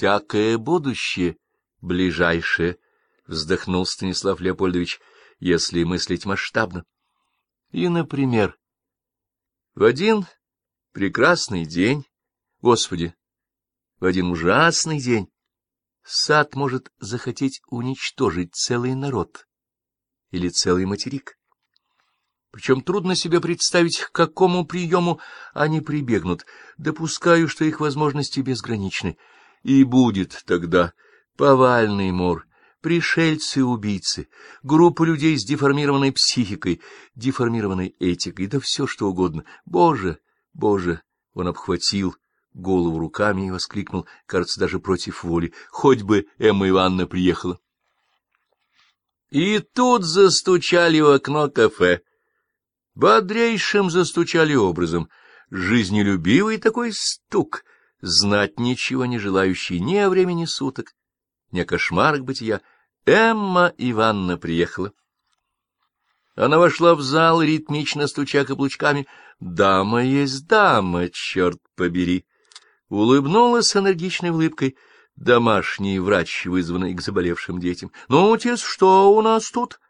всякое будущее, ближайшее, — вздохнул Станислав Леопольдович, — если мыслить масштабно. И, например, в один прекрасный день, Господи, в один ужасный день, сад может захотеть уничтожить целый народ или целый материк. Причем трудно себе представить, к какому приему они прибегнут. Допускаю, что их возможности безграничны. И будет тогда повальный мор, пришельцы-убийцы, группа людей с деформированной психикой, деформированной этикой, да все что угодно. Боже, Боже! Он обхватил голову руками и воскликнул, кажется, даже против воли. Хоть бы Эмма Ивановна приехала. И тут застучали в окно кафе. Бодрейшим застучали образом. Жизнелюбивый такой стук, знать ничего не желающий ни о времени суток, ни о кошмарах бытия. Эмма Ивановна приехала. Она вошла в зал, ритмично стуча каблучками. «Дама есть дама, черт побери!» Улыбнулась энергичной улыбкой домашний врач, вызванный к заболевшим детям. «Ну, отец, что у нас тут?»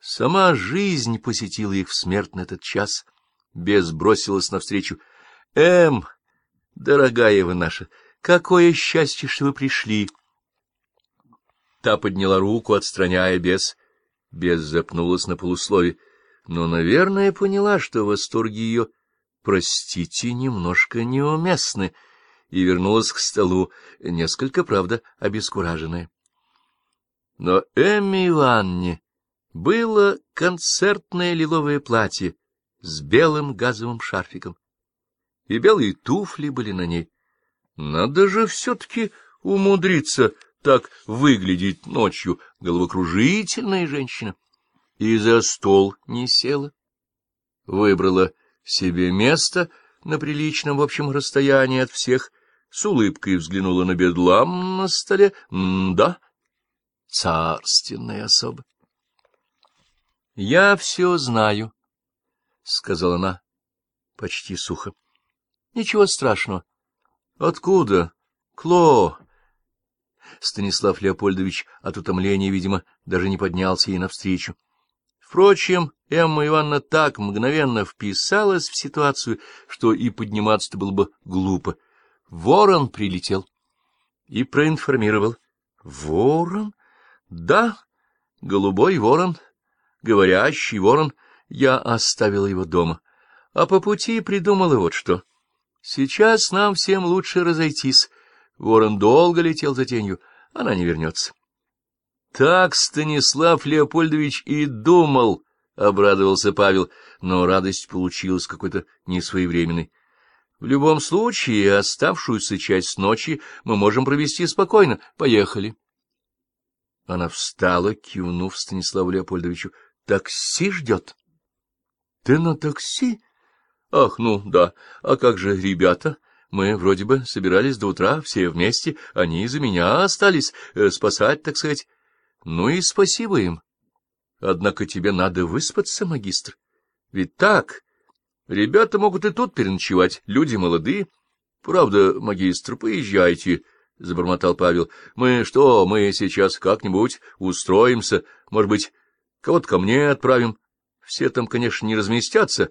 Сама жизнь посетила их в смертный этот час. Бес бросилась навстречу. — Эм, дорогая вы наша, какое счастье, что вы пришли! Та подняла руку, отстраняя бес. Бес запнулась на полуслове, но, наверное, поняла, что восторги ее, простите, немножко неуместны, и вернулась к столу, несколько, правда, обескураженная. Но Эмми Ивановне было концертное лиловое платье с белым газовым шарфиком, и белые туфли были на ней. Надо же все-таки умудриться так выглядеть ночью, головокружительная женщина. И за стол не села, выбрала себе место на приличном в общем расстоянии от всех, с улыбкой взглянула на бедлам на столе. М-да, царственная особа. — Я все знаю, — сказала она почти сухо. — Ничего страшного. — Откуда? Кло? Станислав Леопольдович от утомления, видимо, даже не поднялся ей навстречу. Впрочем, Эмма Ивановна так мгновенно вписалась в ситуацию, что и подниматься-то было бы глупо. Ворон прилетел и проинформировал. — Ворон? — Да, голубой ворон говорящий ворон, я оставила его дома, а по пути придумала вот что. Сейчас нам всем лучше разойтись. Ворон долго летел за тенью, она не вернется. Так Станислав Леопольдович и думал, — обрадовался Павел, но радость получилась какой-то несвоевременной. В любом случае, оставшуюся часть ночи мы можем провести спокойно. Поехали. Она встала, кивнув Станиславу Леопольдовичу. Такси ждет. — Ты на такси? — Ах, ну, да. А как же ребята? Мы вроде бы собирались до утра все вместе. Они из-за меня остались э, спасать, так сказать. Ну и спасибо им. Однако тебе надо выспаться, магистр. Ведь так, ребята могут и тут переночевать, люди молодые. Правда, магистр, поезжайте, — забормотал Павел. — Мы что, мы сейчас как-нибудь устроимся, может быть, Кого-то ко мне отправим. Все там, конечно, не разместятся,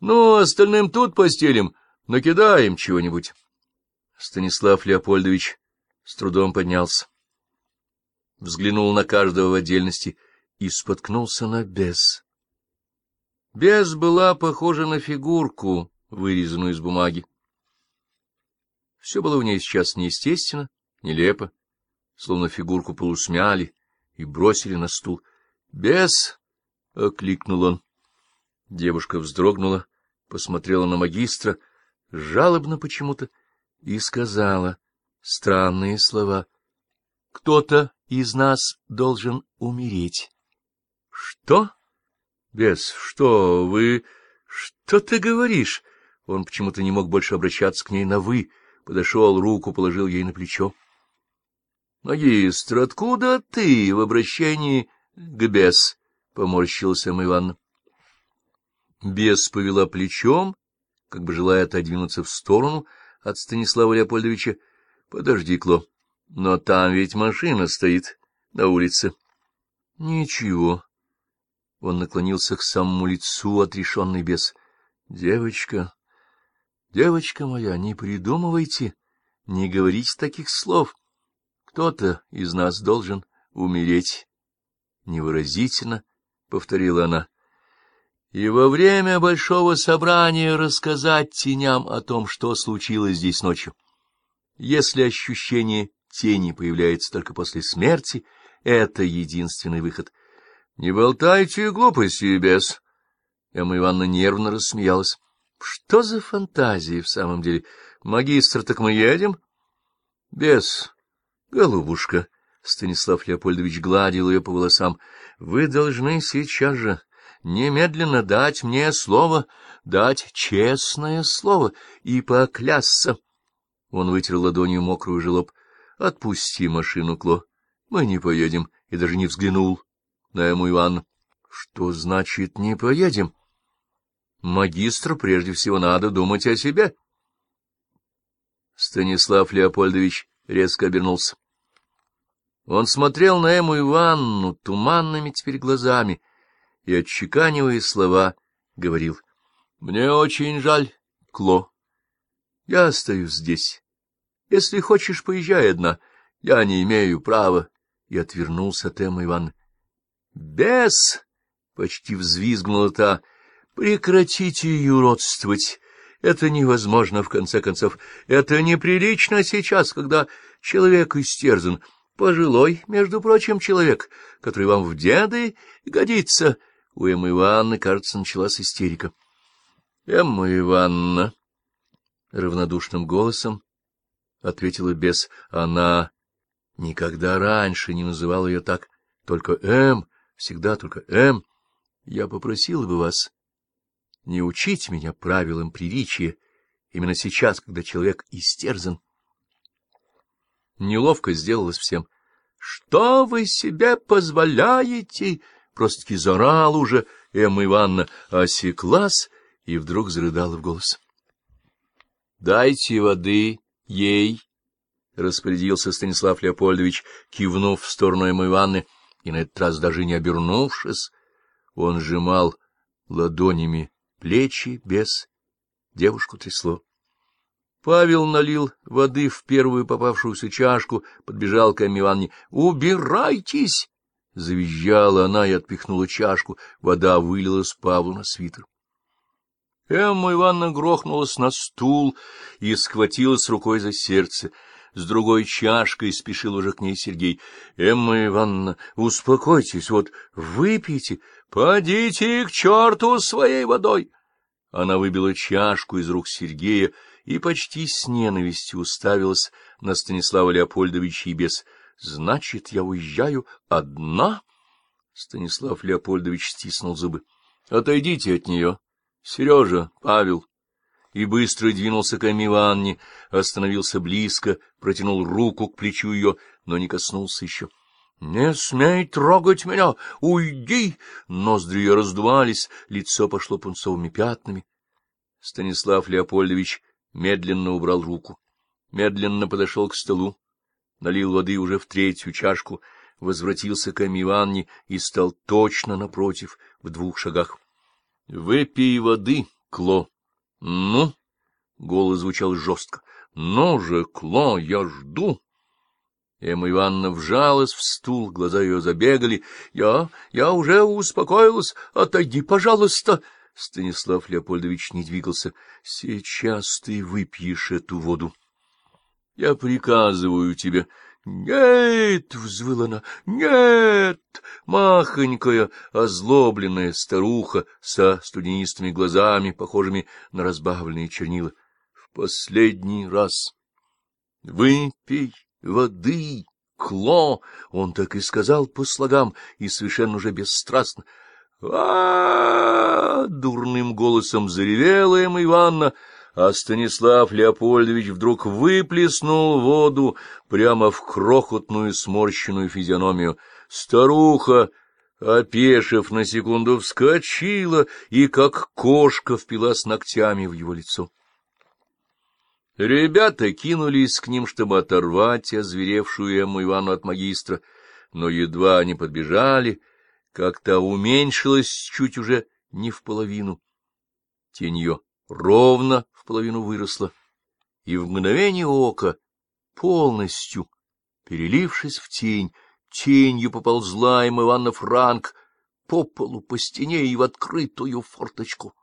но остальным тут постелим, накидаем чего-нибудь. Станислав Леопольдович с трудом поднялся. Взглянул на каждого в отдельности и споткнулся на бес. Бес была похожа на фигурку, вырезанную из бумаги. Все было у ней сейчас неестественно, нелепо, словно фигурку полусмяли и бросили на стул —— Бес! — окликнул он. Девушка вздрогнула, посмотрела на магистра, жалобно почему-то, и сказала странные слова. — Кто-то из нас должен умереть. — Что? — Бес, что вы... Что ты говоришь? Он почему-то не мог больше обращаться к ней на «вы», подошел, руку положил ей на плечо. — Магистр, откуда ты в обращении к бес, — поморщился Эмма. Бес повела плечом, как бы желая отодвинуться в сторону от Станислава Леопольдовича, — Подожди, Кло, но там ведь машина стоит на улице. — Ничего. Он наклонился к самому лицу, отрешенный бес. — Девочка, девочка моя, не придумывайте, не говорите таких слов. Кто-то из нас должен умереть. Невыразительно, — повторила она. И во время большого собрания рассказать теням о том, что случилось здесь ночью. Если ощущение тени появляется только после смерти, это единственный выход. — Не болтайте глупости, бес. Эмма Ивановна нервно рассмеялась. — Что за фантазии в самом деле? Магистр, так мы едем? — Бес, голубушка, — Станислав Леопольдович гладил ее по волосам, — вы должны сейчас же немедленно дать мне слово, дать честное слово и поклясться. Он вытер ладонью мокрую желоб. — Отпусти машину, Кло. Мы не поедем. И даже не взглянул на ему Иван. — Что значит «не поедем»? Магистру прежде всего надо думать о себе. Станислав Леопольдович резко обернулся. Он смотрел на Эму Иванну туманными теперь глазами и, отчеканивая слова, говорил. — Мне очень жаль, Кло. Я остаюсь здесь. Если хочешь, поезжай одна. Я не имею права. И отвернулся от Эммы Ивановны. — Бес! — почти взвизгнула та. — Прекратите юродствовать. Это невозможно, в конце концов. Это неприлично сейчас, когда человек истерзан. Пожилой, между прочим, человек, который вам в деды годится. У Эммы Ивановны, кажется, началась истерика. — Эмма Ивановна, — равнодушным голосом ответила бес. Она никогда раньше не называла ее так, только М, всегда только М. Я попросила бы вас не учить меня правилам приличия именно сейчас, когда человек истерзан. Неловко сделалось всем. — Что вы себе позволяете? — просто-таки зарал уже Эмма Ивановна, осеклась и вдруг зарыдала в голос. — Дайте воды ей, — распорядился Станислав Леопольдович, кивнув в сторону Эммы Ивановны, и на этот раз даже не обернувшись, он сжимал ладонями плечи без... Девушку трясло. Павел налил воды в первую попавшуюся чашку, подбежал к Эмме Ивановне. «Убирайтесь!» — завизжала она и отпихнула чашку. Вода вылилась Павлу на свитер. Эмма Ивановна грохнулась на стул и схватилась рукой за сердце. С другой чашкой спешил уже к ней Сергей. — Эмма Ивановна, успокойтесь, вот выпейте, подите к черту своей водой. Она выбила чашку из рук Сергея и почти с ненавистью уставилась на Станислава Леопольдовича и без «Значит, я уезжаю одна?» Станислав Леопольдович стиснул зубы. — Отойдите от нее. Сережа, Павел, и быстро двинулся к Эмме Ивановне, остановился близко, протянул руку к плечу ее, но не коснулся еще. — Не смей трогать меня! Уйди! Ноздри ее раздувались, лицо пошло пунцовыми пятнами. Станислав Леопольдович медленно убрал руку, медленно подошел к столу, налил воды уже в третью чашку, возвратился к Эмме и стал точно напротив, в двух шагах. — Выпей воды, Кло. — Ну? — голос звучал жестко. — Ну же, Кло, я жду. Эмма Ивановна вжалась в стул, глаза ее забегали. — Я... я уже успокоилась. Отойди, пожалуйста. Станислав Леопольдович не двигался. — Сейчас ты выпьешь эту воду. — Я приказываю тебе. «Нет!» — взвыла она. «Нет!» Махонькая, озлобленная старуха со студенистыми глазами, похожими на разбавленные чернила. «В последний раз! Выпей воды, Кло!» Он так и сказал по слогам, и совершенно уже бесстрастно. а, дурным голосом заревела Эмма Ивановна, а Станислав Леопольдович вдруг выплеснул воду прямо в крохотную сморщенную физиономию. Старуха, опешив на секунду, вскочила и, как кошка, впилась ногтями в его лицо. Ребята кинулись к ним, чтобы оторвать озверевшую Эмму Ивану от магистра, но едва они подбежали, как-то уменьшилась чуть уже не в половину. Тень ее ровно в половину выросла, и в мгновение ока, полностью перелившись в тень, тенью поползла им Ивана Франк по полу, по стене и в открытую форточку.